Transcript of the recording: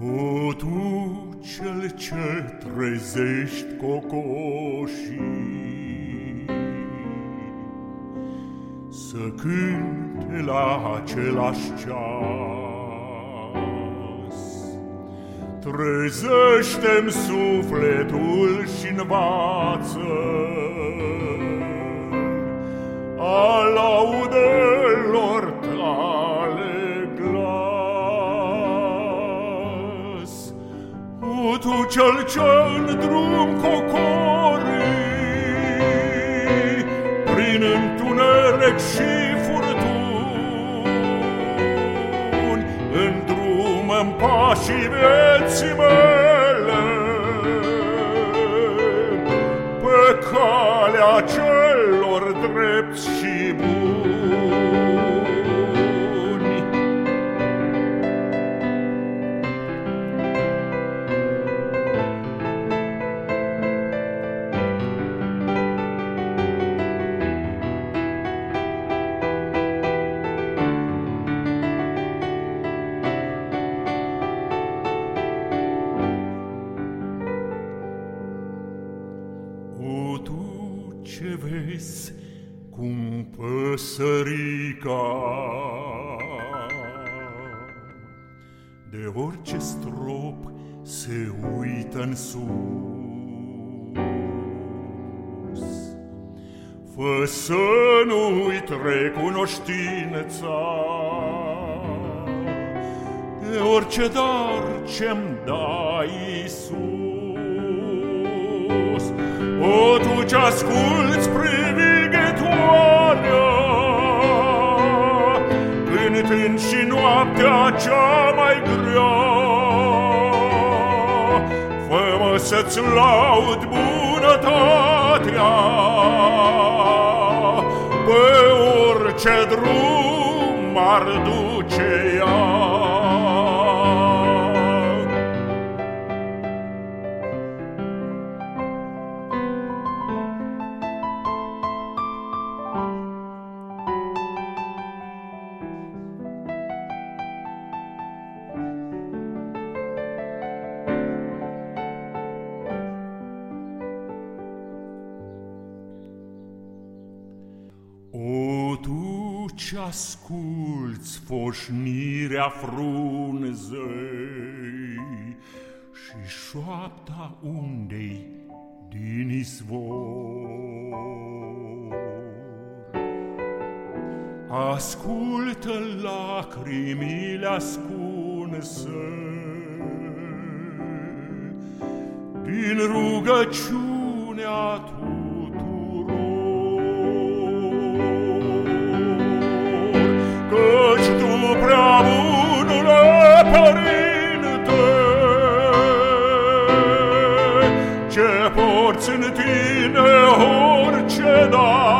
O tu cel ce trezești cocoșii, Să cânte la același ceas, Trezește-mi sufletul și învață, Alaudă tu cel ce-n drum cocori Prin întuneric și furtuni În drum în pașii vieții mele tu ce vezi cum păsărica. De orice strop se uită în sus. Fă să nu-i recunoștința De orice dar ce-mi dai, Iisus asculți privighetoarea, Cântând și noaptea cea mai grea, Fă-mă să-ți laud bunătatea, Pe orice drum ar duce O, tu ce asculți foșnirea frunzei Și șoapta undei din izvor? Ascultă lacrimile ascunse Din rugăciunea tu în tine orice dar.